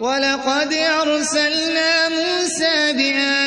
ولقد أرسلنا موسى بآياتنا